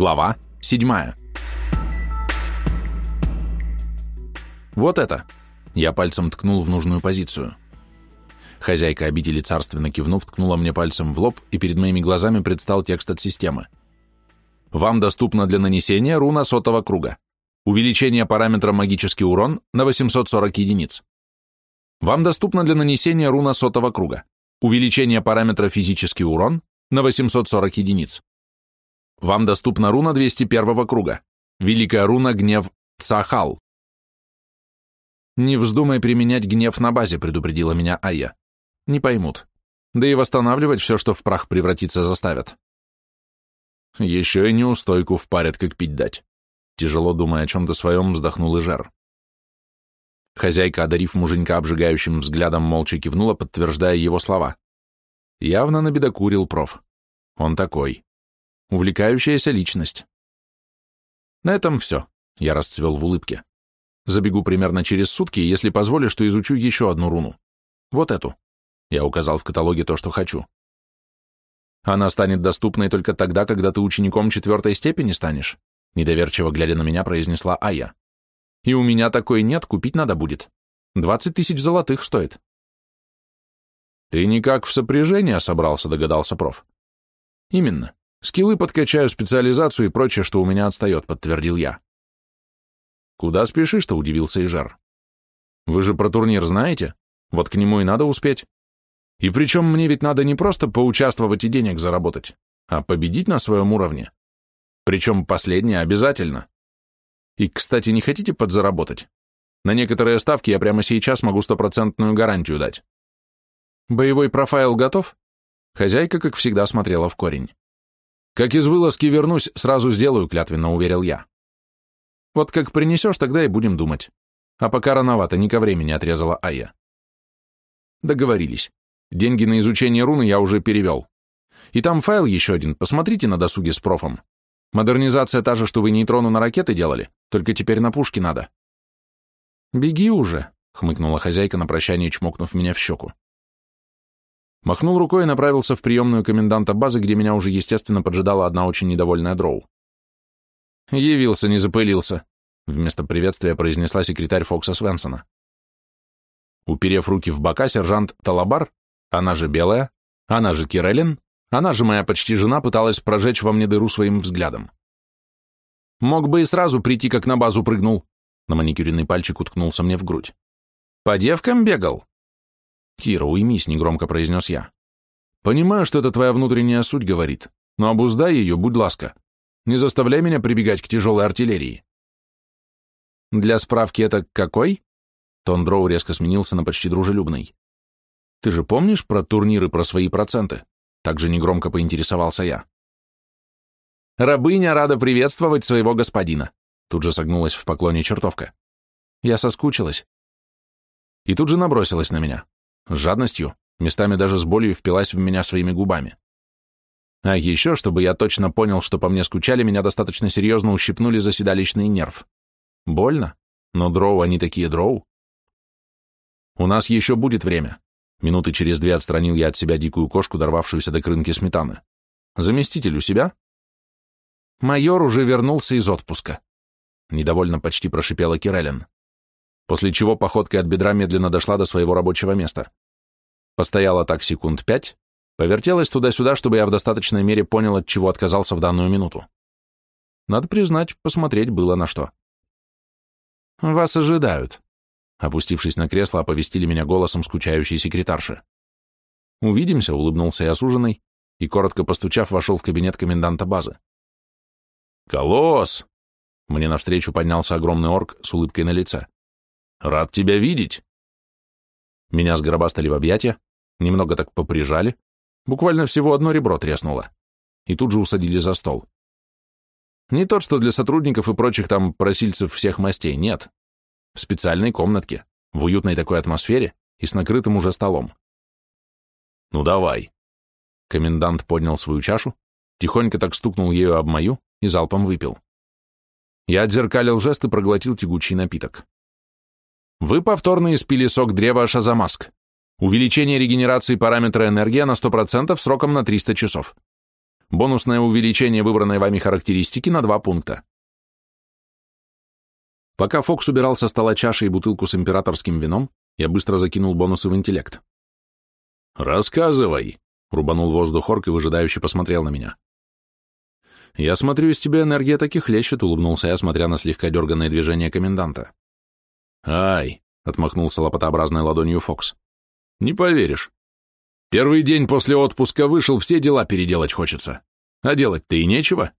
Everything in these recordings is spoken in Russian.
Глава 7. Вот это. Я пальцем ткнул в нужную позицию. Хозяйка обители царственно кивнув, ткнула мне пальцем в лоб, и перед моими глазами предстал текст от системы. Вам доступно для нанесения руна сотого круга. Увеличение параметра магический урон на 840 единиц. Вам доступно для нанесения руна сотого круга. Увеличение параметра физический урон на 840 единиц. Вам доступна руна 201 круга. Великая руна гнев Цахал. Не вздумай применять гнев на базе, предупредила меня Ая. Не поймут. Да и восстанавливать все, что в прах превратится, заставят. Еще и неустойку впарят, как пить дать. Тяжело думая о чем-то своем, вздохнул и жар. Хозяйка, одарив муженька обжигающим взглядом, молча кивнула, подтверждая его слова. Явно набедокурил проф. Он такой. Увлекающаяся личность. На этом все. Я расцвел в улыбке. Забегу примерно через сутки, если позволишь, то изучу еще одну руну. Вот эту. Я указал в каталоге то, что хочу. Она станет доступной только тогда, когда ты учеником четвертой степени станешь, недоверчиво глядя на меня, произнесла Ая. И у меня такой нет, купить надо будет. Двадцать тысяч золотых стоит. Ты никак в сопряжение собрался, догадался проф. Именно. Скиллы подкачаю, специализацию и прочее, что у меня отстает, подтвердил я. Куда спешишь-то, удивился Ижар. Вы же про турнир знаете? Вот к нему и надо успеть. И причем мне ведь надо не просто поучаствовать и денег заработать, а победить на своем уровне. Причем последнее обязательно. И, кстати, не хотите подзаработать? На некоторые ставки я прямо сейчас могу стопроцентную гарантию дать. Боевой профайл готов? Хозяйка, как всегда, смотрела в корень. Как из вылазки вернусь, сразу сделаю, клятвенно уверил я. Вот как принесешь, тогда и будем думать. А пока рановато, не ко времени отрезала Ая. Договорились. Деньги на изучение руны я уже перевел. И там файл еще один, посмотрите на досуге с профом. Модернизация та же, что вы нейтрону на ракеты делали, только теперь на пушки надо. Беги уже, хмыкнула хозяйка на прощание, чмокнув меня в щеку. Махнул рукой и направился в приемную коменданта базы, где меня уже, естественно, поджидала одна очень недовольная дроу. «Явился, не запылился», — вместо приветствия произнесла секретарь Фокса Свенсона. Уперев руки в бока, сержант Талабар, она же Белая, она же Кирелин, она же моя почти жена пыталась прожечь во мне дыру своим взглядом. Мог бы и сразу прийти, как на базу прыгнул. На маникюренный пальчик уткнулся мне в грудь. По девкам бегал? «Кира, уймись», — негромко произнес я. «Понимаю, что это твоя внутренняя суть говорит, но обуздай ее, будь ласка. Не заставляй меня прибегать к тяжелой артиллерии». «Для справки это какой?» Тон Дроу резко сменился на почти дружелюбный. «Ты же помнишь про турниры, про свои проценты?» Также негромко поинтересовался я. «Рабыня рада приветствовать своего господина», тут же согнулась в поклоне чертовка. Я соскучилась. И тут же набросилась на меня жадностью, местами даже с болью впилась в меня своими губами. А еще, чтобы я точно понял, что по мне скучали, меня достаточно серьезно ущипнули за седалищный нерв. Больно, но дроу они такие дроу. У нас еще будет время. Минуты через две отстранил я от себя дикую кошку, дорвавшуюся до крынки сметаны. Заместитель у себя? Майор уже вернулся из отпуска. Недовольно почти прошипела Кирелин. После чего походкой от бедра медленно дошла до своего рабочего места. Постояла так секунд пять, повертелась туда-сюда, чтобы я в достаточной мере понял, от чего отказался в данную минуту. Надо признать, посмотреть было на что. «Вас ожидают», — опустившись на кресло, оповестили меня голосом скучающей секретарши. «Увидимся», — улыбнулся я суженый и, коротко постучав, вошел в кабинет коменданта базы. «Колосс!» Мне навстречу поднялся огромный орк с улыбкой на лице. «Рад тебя видеть!» Меня сгробастали в объятия, немного так поприжали, буквально всего одно ребро треснуло, и тут же усадили за стол. Не тот, что для сотрудников и прочих там просильцев всех мастей, нет. В специальной комнатке, в уютной такой атмосфере и с накрытым уже столом. «Ну давай». Комендант поднял свою чашу, тихонько так стукнул ею об мою и залпом выпил. Я отзеркалил жест и проглотил тягучий напиток. Вы повторно испили сок древа Шазамаск. Увеличение регенерации параметра энергия на 100% сроком на 300 часов. Бонусное увеличение выбранной вами характеристики на два пункта. Пока Фокс убирал со стола чаши и бутылку с императорским вином, я быстро закинул бонусы в интеллект. «Рассказывай», — рубанул воздух орк и выжидающе посмотрел на меня. «Я смотрю, из тебя энергия таких хлещет», — улыбнулся я, смотря на слегка дерганное движение коменданта. «Ай», — отмахнулся лопатообразной ладонью Фокс. «Не поверишь. Первый день после отпуска вышел, все дела переделать хочется. А делать-то и нечего.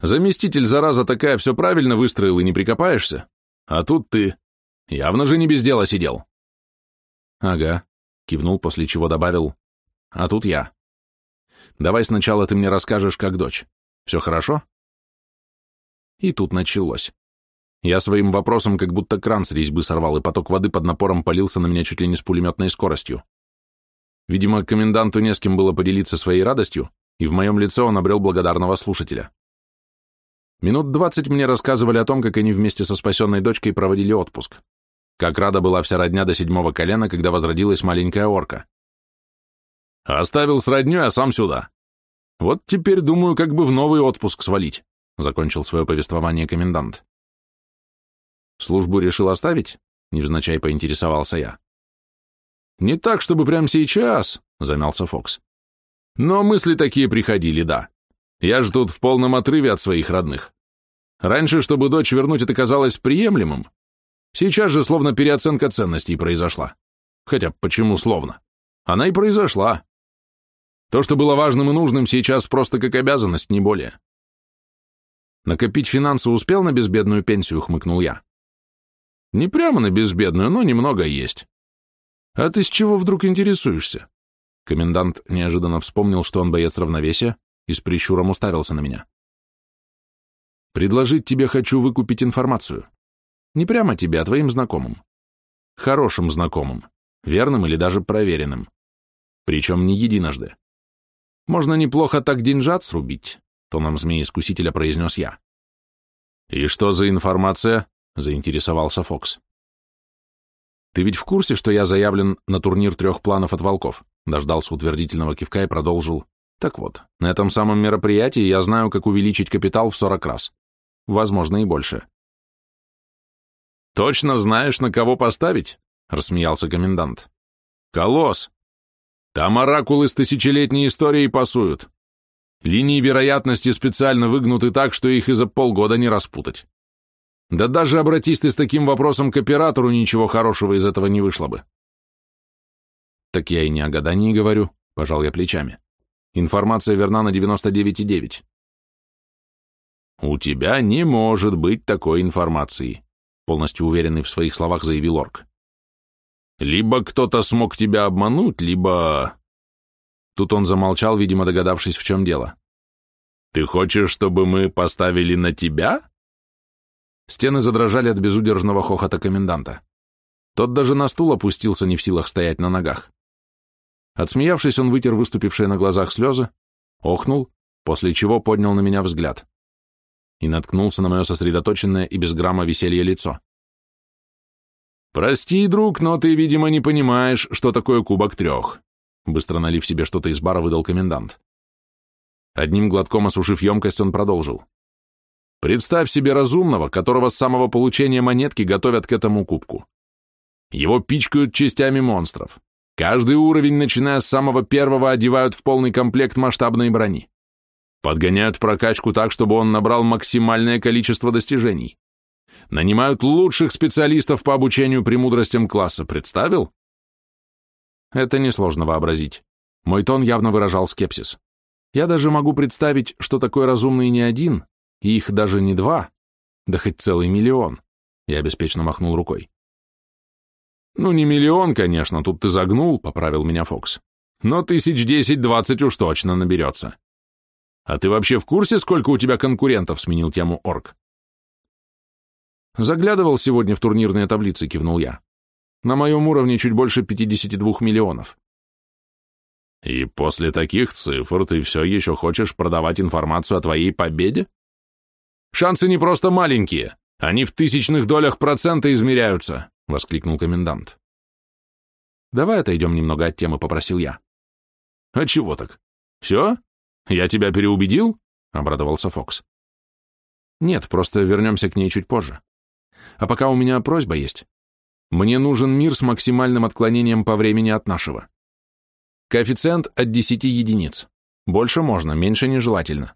Заместитель, зараза такая, все правильно выстроил и не прикопаешься. А тут ты. Явно же не без дела сидел». «Ага», — кивнул, после чего добавил. «А тут я. Давай сначала ты мне расскажешь, как дочь. Все хорошо?» И тут началось. Я своим вопросом как будто кран с резьбы сорвал, и поток воды под напором полился на меня чуть ли не с пулеметной скоростью. Видимо, коменданту не с кем было поделиться своей радостью, и в моем лице он обрел благодарного слушателя. Минут двадцать мне рассказывали о том, как они вместе со спасенной дочкой проводили отпуск. Как рада была вся родня до седьмого колена, когда возродилась маленькая орка. «Оставил с роднёй, а сам сюда. Вот теперь думаю, как бы в новый отпуск свалить», — закончил свое повествование комендант. Службу решил оставить? Невзначай поинтересовался я. Не так, чтобы прямо сейчас, замялся Фокс. Но мысли такие приходили, да. Я же тут в полном отрыве от своих родных. Раньше, чтобы дочь вернуть, это казалось приемлемым. Сейчас же словно переоценка ценностей произошла. Хотя почему словно? Она и произошла. То, что было важным и нужным, сейчас просто как обязанность, не более. Накопить финансы успел на безбедную пенсию, хмыкнул я. Не прямо на безбедную, но немного есть. А ты с чего вдруг интересуешься? Комендант неожиданно вспомнил, что он боец равновесия, и с прищуром уставился на меня. Предложить тебе хочу выкупить информацию. Не прямо тебе, а твоим знакомым. Хорошим знакомым, верным или даже проверенным. Причем не единожды. Можно неплохо так деньжат срубить, тоном змеи-искусителя произнес я. И что за информация? — заинтересовался Фокс. «Ты ведь в курсе, что я заявлен на турнир трех планов от волков?» Дождался утвердительного кивка и продолжил. «Так вот, на этом самом мероприятии я знаю, как увеличить капитал в сорок раз. Возможно, и больше». «Точно знаешь, на кого поставить?» — рассмеялся комендант. «Колосс! Там оракулы с тысячелетней историей пасуют. Линии вероятности специально выгнуты так, что их и за полгода не распутать. Да даже обратись ты с таким вопросом к оператору, ничего хорошего из этого не вышло бы. Так я и не о гадании говорю, пожал я плечами. Информация верна на 99,9. У тебя не может быть такой информации, полностью уверенный в своих словах заявил Орк. Либо кто-то смог тебя обмануть, либо... Тут он замолчал, видимо, догадавшись, в чем дело. Ты хочешь, чтобы мы поставили на тебя? Стены задрожали от безудержного хохота коменданта. Тот даже на стул опустился, не в силах стоять на ногах. Отсмеявшись, он вытер выступившие на глазах слезы, охнул, после чего поднял на меня взгляд и наткнулся на мое сосредоточенное и без грамма веселье лицо. «Прости, друг, но ты, видимо, не понимаешь, что такое кубок трех», быстро налив себе что-то из бара, выдал комендант. Одним глотком осушив емкость, он продолжил. Представь себе разумного, которого с самого получения монетки готовят к этому кубку. Его пичкают частями монстров. Каждый уровень, начиная с самого первого, одевают в полный комплект масштабной брони. Подгоняют прокачку так, чтобы он набрал максимальное количество достижений. Нанимают лучших специалистов по обучению премудростям класса, представил? Это несложно вообразить. Мой тон явно выражал скепсис. Я даже могу представить, что такой разумный не один, и их даже не два, да хоть целый миллион. Я беспечно махнул рукой. Ну, не миллион, конечно, тут ты загнул, поправил меня Фокс. Но тысяч десять-двадцать уж точно наберется. А ты вообще в курсе, сколько у тебя конкурентов, сменил тему Орк? Заглядывал сегодня в турнирные таблицы, кивнул я. На моем уровне чуть больше 52 миллионов. И после таких цифр ты все еще хочешь продавать информацию о твоей победе? Шансы не просто маленькие, они в тысячных долях процента измеряются, воскликнул комендант. Давай отойдем немного от темы, попросил я. А чего так? Все? Я тебя переубедил? Обрадовался Фокс. Нет, просто вернемся к ней чуть позже. А пока у меня просьба есть. Мне нужен мир с максимальным отклонением по времени от нашего. Коэффициент от 10 единиц. Больше можно, меньше нежелательно.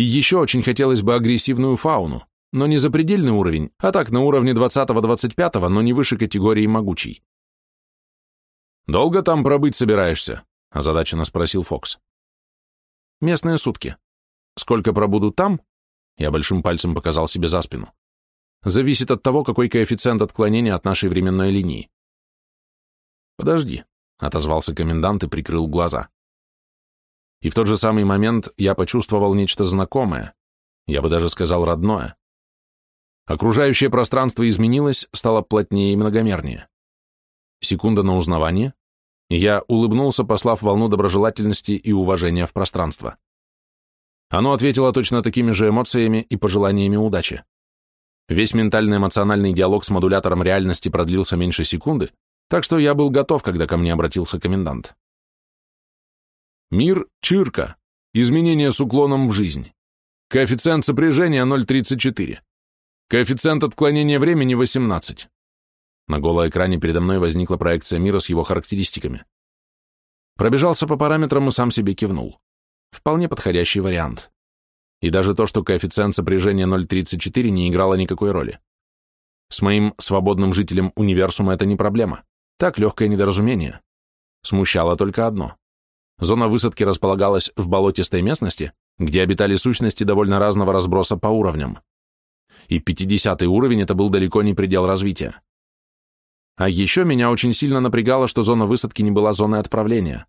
И еще очень хотелось бы агрессивную фауну, но не запредельный уровень, а так на уровне 20-25, но не выше категории могучий. «Долго там пробыть собираешься?» – озадаченно спросил Фокс. «Местные сутки. Сколько пробуду там?» Я большим пальцем показал себе за спину. «Зависит от того, какой коэффициент отклонения от нашей временной линии». «Подожди», — отозвался комендант и прикрыл глаза. И в тот же самый момент я почувствовал нечто знакомое, я бы даже сказал родное. Окружающее пространство изменилось, стало плотнее и многомернее. Секунда на узнавание, и я улыбнулся, послав волну доброжелательности и уважения в пространство. Оно ответило точно такими же эмоциями и пожеланиями удачи. Весь ментально-эмоциональный диалог с модулятором реальности продлился меньше секунды, так что я был готов, когда ко мне обратился комендант. Мир – Чирка. Изменение с уклоном в жизнь. Коэффициент сопряжения 0,34. Коэффициент отклонения времени 18. На голой экране передо мной возникла проекция мира с его характеристиками. Пробежался по параметрам и сам себе кивнул. Вполне подходящий вариант. И даже то, что коэффициент сопряжения 0,34 не играло никакой роли. С моим свободным жителем универсума это не проблема. Так, легкое недоразумение. Смущало только одно. Зона высадки располагалась в болотистой местности, где обитали сущности довольно разного разброса по уровням. И 50 уровень – это был далеко не предел развития. А еще меня очень сильно напрягало, что зона высадки не была зоной отправления.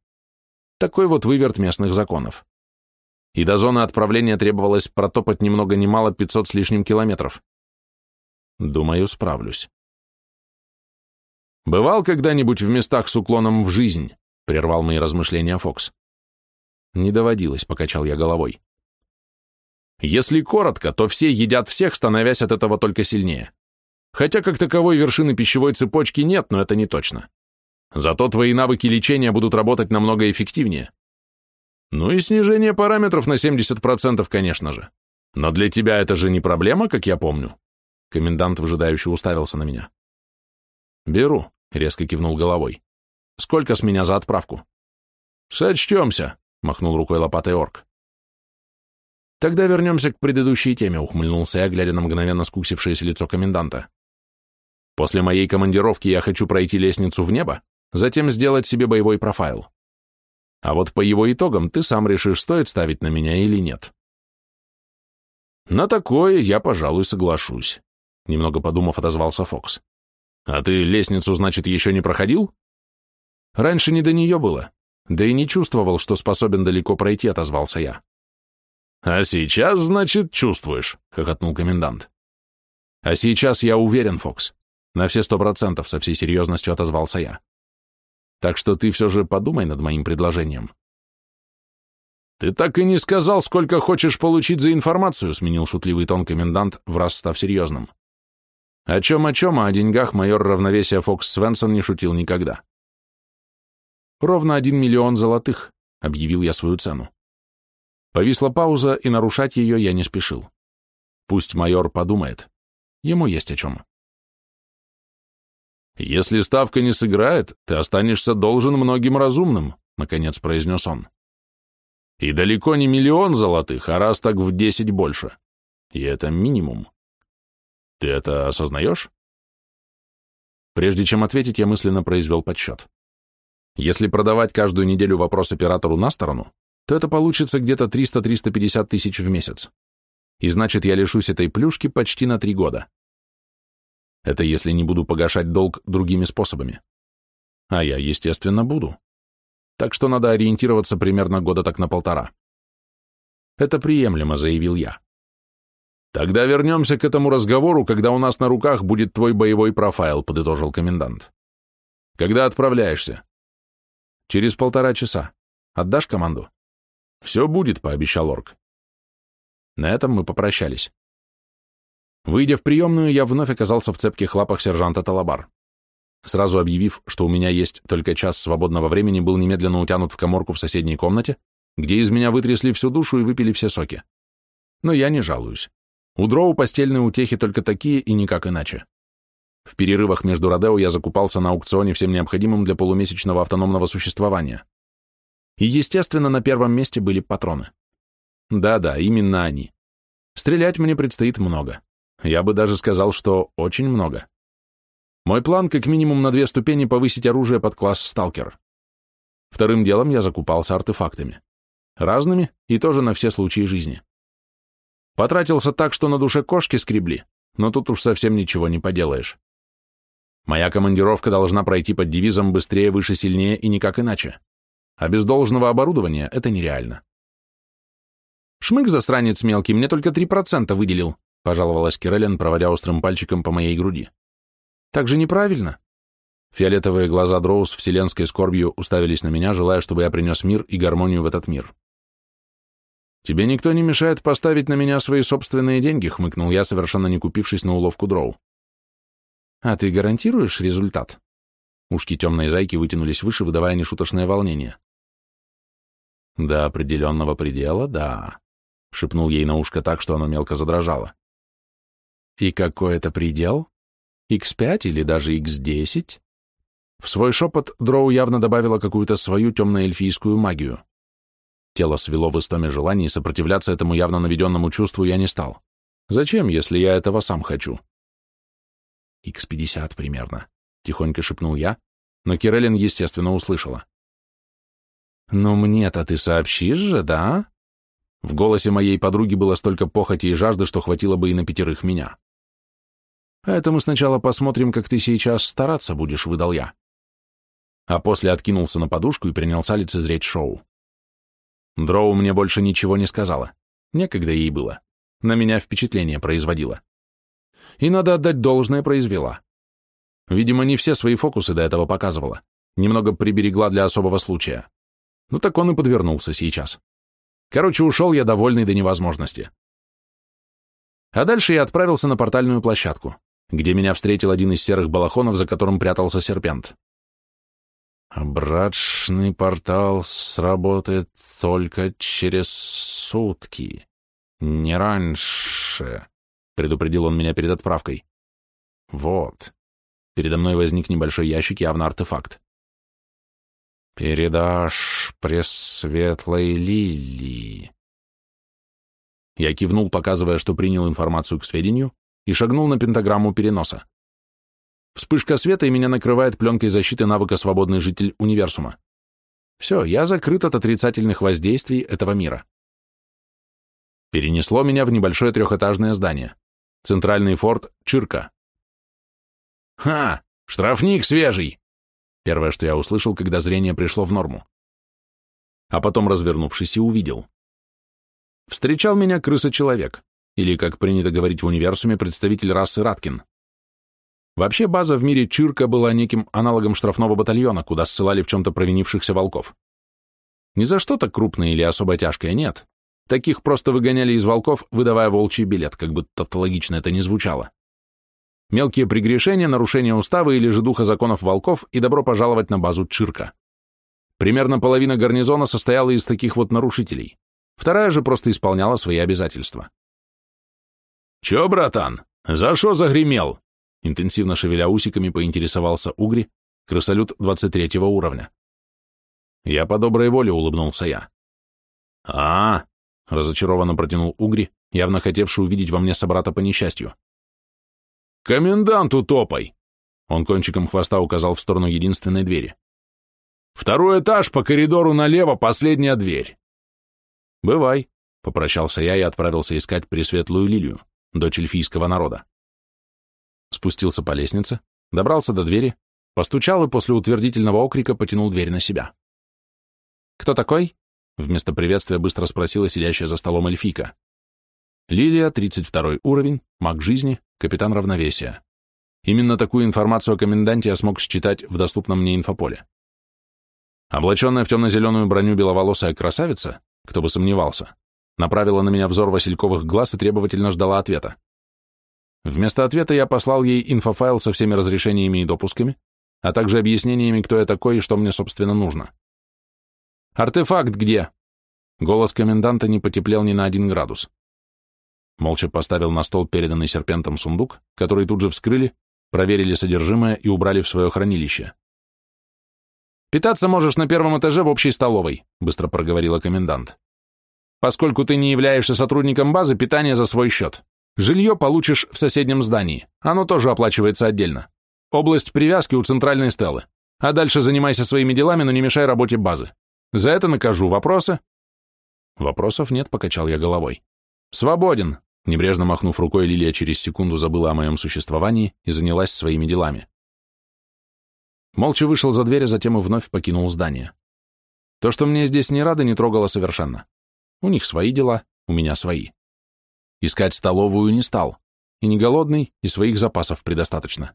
Такой вот выверт местных законов. И до зоны отправления требовалось протопать ни много ни мало 500 с лишним километров. Думаю, справлюсь. Бывал когда-нибудь в местах с уклоном в жизнь? Прервал мои размышления Фокс. Не доводилось, покачал я головой. Если коротко, то все едят всех, становясь от этого только сильнее. Хотя как таковой вершины пищевой цепочки нет, но это не точно. Зато твои навыки лечения будут работать намного эффективнее. Ну и снижение параметров на 70%, конечно же. Но для тебя это же не проблема, как я помню. Комендант выжидающе уставился на меня. Беру, резко кивнул головой. Сколько с меня за отправку? Сочтемся, махнул рукой лопатой орк. Тогда вернемся к предыдущей теме, ухмыльнулся я, глядя на мгновенно скуксившееся лицо коменданта. После моей командировки я хочу пройти лестницу в небо, затем сделать себе боевой профайл. А вот по его итогам ты сам решишь, стоит ставить на меня или нет. На такое я, пожалуй, соглашусь, немного подумав, отозвался Фокс. А ты лестницу, значит, еще не проходил? Раньше не до нее было, да и не чувствовал, что способен далеко пройти, отозвался я. А сейчас, значит, чувствуешь, хохотнул комендант. А сейчас я уверен, Фокс. На все сто процентов, со всей серьезностью отозвался я. Так что ты все же подумай над моим предложением. Ты так и не сказал, сколько хочешь получить за информацию, сменил шутливый тон комендант, враз став серьезным. О чем о чем, а о деньгах майор равновесия Фокс Свенсон не шутил никогда. «Ровно один миллион золотых», — объявил я свою цену. Повисла пауза, и нарушать ее я не спешил. Пусть майор подумает. Ему есть о чем. «Если ставка не сыграет, ты останешься должен многим разумным», — наконец произнес он. «И далеко не миллион золотых, а раз так в десять больше. И это минимум. Ты это осознаешь?» Прежде чем ответить, я мысленно произвел подсчет. Если продавать каждую неделю вопрос оператору на сторону, то это получится где-то 300-350 тысяч в месяц. И значит, я лишусь этой плюшки почти на три года. Это если не буду погашать долг другими способами. А я, естественно, буду. Так что надо ориентироваться примерно года так на полтора. Это приемлемо, заявил я. Тогда вернемся к этому разговору, когда у нас на руках будет твой боевой профайл, подытожил комендант. Когда отправляешься? Через полтора часа. Отдашь команду? Все будет, пообещал Орк. На этом мы попрощались. Выйдя в приемную, я вновь оказался в цепких лапах сержанта Талабар. Сразу объявив, что у меня есть только час свободного времени, был немедленно утянут в коморку в соседней комнате, где из меня вытрясли всю душу и выпили все соки. Но я не жалуюсь. У дроу постельные утехи только такие и никак иначе. В перерывах между Родео я закупался на аукционе всем необходимым для полумесячного автономного существования. И, естественно, на первом месте были патроны. Да-да, именно они. Стрелять мне предстоит много. Я бы даже сказал, что очень много. Мой план как минимум на две ступени повысить оружие под класс сталкер. Вторым делом я закупался артефактами. Разными и тоже на все случаи жизни. Потратился так, что на душе кошки скребли, но тут уж совсем ничего не поделаешь. Моя командировка должна пройти под девизом «быстрее, выше, сильнее» и никак иначе. А без должного оборудования это нереально. «Шмык, засранец мелкий, мне только 3% выделил», пожаловалась Кирелен, проводя острым пальчиком по моей груди. «Так же неправильно». Фиолетовые глаза Дроу с вселенской скорбью уставились на меня, желая, чтобы я принес мир и гармонию в этот мир. «Тебе никто не мешает поставить на меня свои собственные деньги», хмыкнул я, совершенно не купившись на уловку Дроу. «А ты гарантируешь результат?» Ушки темной зайки вытянулись выше, выдавая нешуточное волнение. «До определенного предела, да», — шепнул ей на ушко так, что оно мелко задрожало. «И какой это предел? X5 или даже X10?» В свой шепот Дроу явно добавила какую-то свою темно-эльфийскую магию. Тело свело в истоме желаний, сопротивляться этому явно наведенному чувству я не стал. Зачем, если я этого сам хочу? Х-50 примерно, тихонько шепнул я, но Кирелин, естественно, услышала. «Ну мне-то ты сообщишь же, да?» В голосе моей подруги было столько похоти и жажды, что хватило бы и на пятерых меня. «А это мы сначала посмотрим, как ты сейчас стараться будешь», — выдал я. А после откинулся на подушку и принялся лицезреть шоу. Дроу мне больше ничего не сказала. Некогда ей было. На меня впечатление производила. И, надо отдать должное, произвела. Видимо, не все свои фокусы до этого показывала. Немного приберегла для особого случая. Ну так он и подвернулся сейчас. Короче, ушел я довольный до невозможности. А дальше я отправился на портальную площадку, где меня встретил один из серых балахонов, за которым прятался серпент. Брачный портал сработает только через сутки, не раньше, предупредил он меня перед отправкой. Вот. Передо мной возник небольшой ящик, явно артефакт. Передашь пресветлой лилии. Я кивнул, показывая, что принял информацию к сведению, и шагнул на пентаграмму переноса. Вспышка света, и меня накрывает пленкой защиты навыка «Свободный житель универсума». Все, я закрыт от отрицательных воздействий этого мира. Перенесло меня в небольшое трехэтажное здание. Центральный форт Чирка. «Ха! Штрафник свежий!» Первое, что я услышал, когда зрение пришло в норму. А потом, развернувшись, и увидел. Встречал меня крыса-человек, или, как принято говорить в универсуме, представитель расы Раткин. Вообще база в мире Чирка была неким аналогом штрафного батальона, куда ссылали в чем-то провинившихся волков. Не за что-то крупное или особо тяжкое, нет. Таких просто выгоняли из волков, выдавая волчий билет, как бы тавтологично это ни звучало. Мелкие прегрешения, нарушение устава или же духа законов волков и добро пожаловать на базу Чирка. Примерно половина гарнизона состояла из таких вот нарушителей. Вторая же просто исполняла свои обязательства. «Чё, братан, за шо загремел?» Интенсивно шевеля усиками, поинтересовался Угри, крысолют 23 уровня. Я по доброй воле улыбнулся я. -а разочарованно протянул Угри, явно хотевший увидеть во мне собрата по несчастью. «Коменданту топай!» Он кончиком хвоста указал в сторону единственной двери. «Второй этаж по коридору налево, последняя дверь». «Бывай», — попрощался я и отправился искать Пресветлую Лилию, дочь эльфийского народа спустился по лестнице, добрался до двери, постучал и после утвердительного окрика потянул дверь на себя. «Кто такой?» — вместо приветствия быстро спросила сидящая за столом эльфийка. Лилия, 32 уровень, маг жизни, капитан равновесия. Именно такую информацию о коменданте я смог считать в доступном мне инфополе. Облаченная в темно-зеленую броню беловолосая красавица, кто бы сомневался, направила на меня взор васильковых глаз и требовательно ждала ответа. Вместо ответа я послал ей инфофайл со всеми разрешениями и допусками, а также объяснениями, кто я такой и что мне, собственно, нужно. «Артефакт где?» Голос коменданта не потеплел ни на один градус. Молча поставил на стол переданный серпентом сундук, который тут же вскрыли, проверили содержимое и убрали в свое хранилище. «Питаться можешь на первом этаже в общей столовой», — быстро проговорила комендант. «Поскольку ты не являешься сотрудником базы, питание за свой счет. Жилье получишь в соседнем здании, оно тоже оплачивается отдельно. Область привязки у центральной стелы. А дальше занимайся своими делами, но не мешай работе базы. За это накажу. Вопросы?» «Вопросов нет», — покачал я головой. «Свободен», — небрежно махнув рукой, Лилия через секунду забыла о моем существовании и занялась своими делами. Молча вышел за дверь, а затем и вновь покинул здание. То, что мне здесь не рады, не трогало совершенно. У них свои дела, у меня свои. Искать столовую не стал. И не голодный, и своих запасов предостаточно.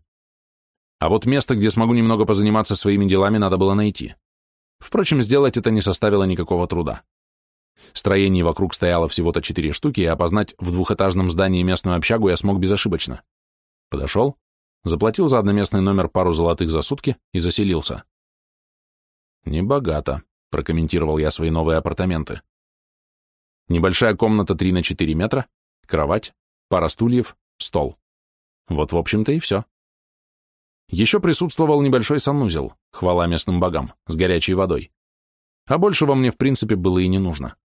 А вот место, где смогу немного позаниматься своими делами, надо было найти. Впрочем, сделать это не составило никакого труда. Строений вокруг стояло всего-то четыре штуки, и опознать в двухэтажном здании местную общагу я смог безошибочно. Подошел, заплатил за одноместный номер пару золотых за сутки и заселился. «Небогато», — прокомментировал я свои новые апартаменты. Небольшая комната 3 на 4 метра, кровать, пара стульев, стол. Вот, в общем-то, и все. Еще присутствовал небольшой санузел, хвала местным богам, с горячей водой. А большего мне, в принципе, было и не нужно.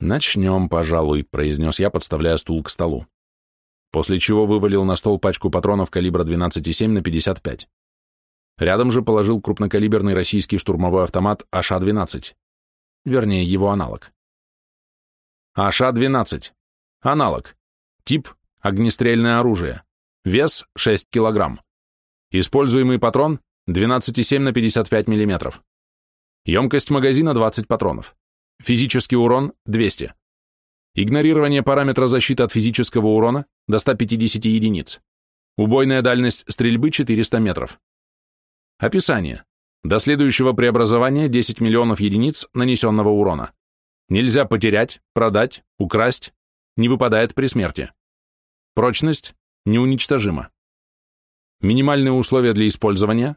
«Начнем, пожалуй», — произнес я, подставляя стул к столу. После чего вывалил на стол пачку патронов калибра 12,7 на 55. Рядом же положил крупнокалиберный российский штурмовой автомат АШ-12. Вернее, его аналог. АШ-12. Аналог. Тип – огнестрельное оружие. Вес – 6 кг. Используемый патрон – 12,7 на 55 мм. Емкость магазина – 20 патронов. Физический урон – 200. Игнорирование параметра защиты от физического урона до 150 единиц. Убойная дальность стрельбы 400 метров. Описание. До следующего преобразования 10 миллионов единиц нанесенного урона. Нельзя потерять, продать, украсть, не выпадает при смерти. Прочность неуничтожима. Минимальные условия для использования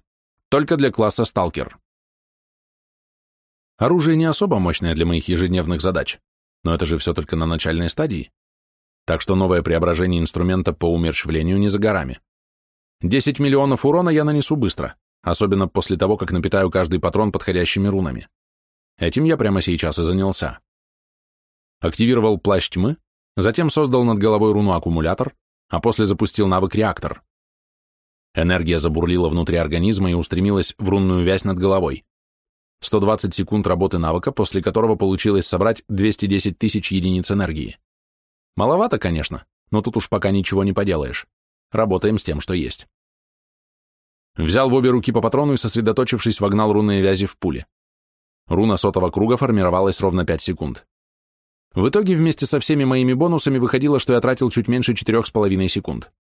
только для класса сталкер. Оружие не особо мощное для моих ежедневных задач, но это же все только на начальной стадии. Так что новое преображение инструмента по умерщвлению не за горами. 10 миллионов урона я нанесу быстро, особенно после того, как напитаю каждый патрон подходящими рунами. Этим я прямо сейчас и занялся. Активировал плащ тьмы, затем создал над головой руну-аккумулятор, а после запустил навык реактор. Энергия забурлила внутри организма и устремилась в рунную вязь над головой. 120 секунд работы навыка, после которого получилось собрать 210 тысяч единиц энергии. Маловато, конечно, но тут уж пока ничего не поделаешь. Работаем с тем, что есть. Взял в обе руки по патрону и, сосредоточившись, вогнал рунные вязи в пули. Руна сотого круга формировалась ровно 5 секунд. В итоге вместе со всеми моими бонусами выходило, что я тратил чуть меньше 4,5 секунд.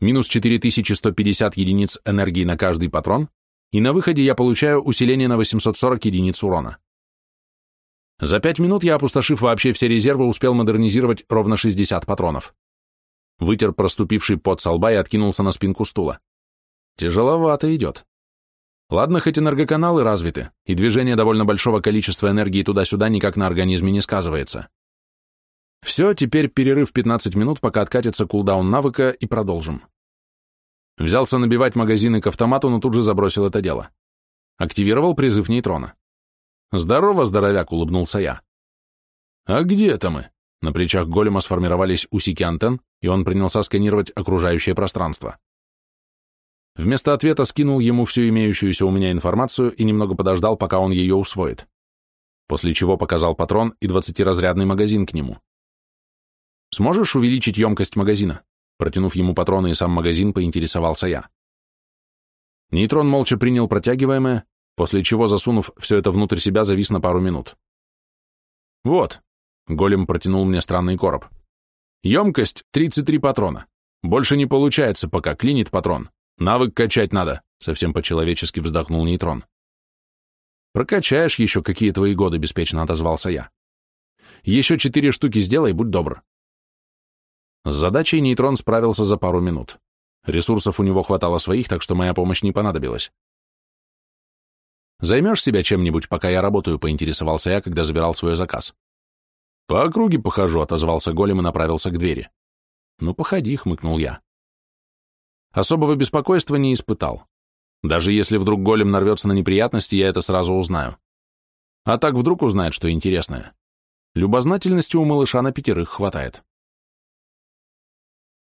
Минус 4150 единиц энергии на каждый патрон, и на выходе я получаю усиление на 840 единиц урона. За 5 минут я, опустошив вообще все резервы, успел модернизировать ровно 60 патронов. Вытер проступивший пот со лба и откинулся на спинку стула. Тяжеловато идет. Ладно, хоть энергоканалы развиты, и движение довольно большого количества энергии туда-сюда никак на организме не сказывается. Все, теперь перерыв 15 минут, пока откатится кулдаун навыка, и продолжим. Взялся набивать магазины к автомату, но тут же забросил это дело. Активировал призыв нейтрона. «Здорово, здоровяк!» — улыбнулся я. «А где это мы?» На плечах голема сформировались усики антенн, и он принялся сканировать окружающее пространство. Вместо ответа скинул ему всю имеющуюся у меня информацию и немного подождал, пока он ее усвоит. После чего показал патрон и двадцатиразрядный магазин к нему. «Сможешь увеличить емкость магазина?» Протянув ему патроны и сам магазин, поинтересовался я. Нейтрон молча принял протягиваемое, после чего, засунув все это внутрь себя, завис на пару минут. «Вот», — голем протянул мне странный короб. «Емкость — 33 патрона. Больше не получается, пока клинит патрон. Навык качать надо», — совсем по-человечески вздохнул нейтрон. «Прокачаешь еще какие твои годы», — беспечно отозвался я. «Еще четыре штуки сделай, будь добр». С задачей нейтрон справился за пару минут. Ресурсов у него хватало своих, так что моя помощь не понадобилась. Займешь себя чем-нибудь, пока я работаю, поинтересовался я, когда забирал свой заказ. По округе похожу, отозвался голем и направился к двери. Ну, походи, хмыкнул я. Особого беспокойства не испытал. Даже если вдруг голем нарвется на неприятности, я это сразу узнаю. А так вдруг узнает, что интересное. Любознательности у малыша на пятерых хватает.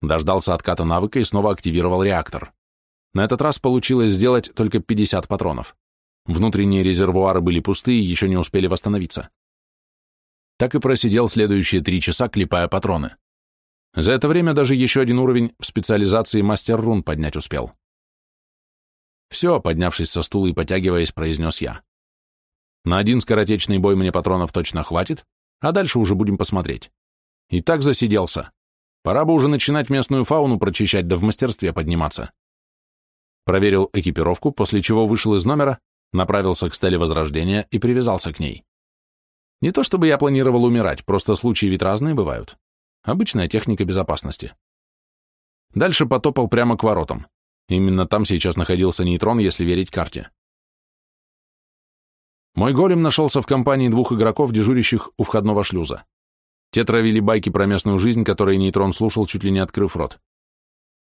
Дождался отката навыка и снова активировал реактор. На этот раз получилось сделать только 50 патронов. Внутренние резервуары были пустые и еще не успели восстановиться. Так и просидел следующие три часа, клепая патроны. За это время даже еще один уровень в специализации мастер рун поднять успел. «Все», — поднявшись со стула и потягиваясь, произнес я. «На один скоротечный бой мне патронов точно хватит, а дальше уже будем посмотреть. И так засиделся. Пора бы уже начинать местную фауну прочищать, да в мастерстве подниматься». Проверил экипировку, после чего вышел из номера, направился к стеле Возрождения и привязался к ней. Не то чтобы я планировал умирать, просто случаи ведь разные бывают. Обычная техника безопасности. Дальше потопал прямо к воротам. Именно там сейчас находился нейтрон, если верить карте. Мой голем нашелся в компании двух игроков, дежурящих у входного шлюза. Те травили байки про местную жизнь, которые нейтрон слушал, чуть ли не открыв рот.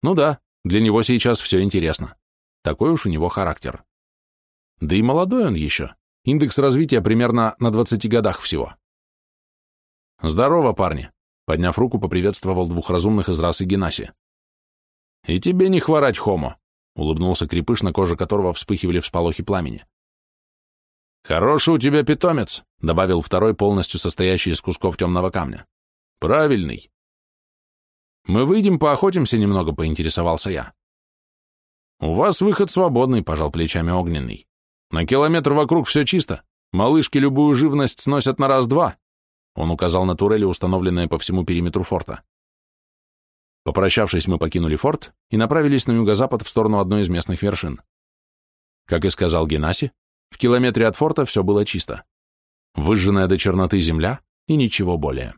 Ну да, для него сейчас все интересно. Такой уж у него характер. Да и молодой он еще. Индекс развития примерно на 20 годах всего. «Здорово, парни!» Подняв руку, поприветствовал двух разумных из расы Генаси. «И тебе не хворать, Хомо!» — улыбнулся крепыш, на коже которого вспыхивали всполохи пламени. «Хороший у тебя питомец», — добавил второй, полностью состоящий из кусков темного камня. «Правильный». «Мы выйдем, поохотимся немного», — поинтересовался я. «У вас выход свободный», — пожал плечами огненный. «На километр вокруг все чисто. Малышки любую живность сносят на раз-два. Он указал на турели, установленные по всему периметру форта. Попрощавшись, мы покинули форт и направились на юго-запад в сторону одной из местных вершин. Как и сказал Генаси, в километре от форта все было чисто. Выжженная до черноты земля и ничего более.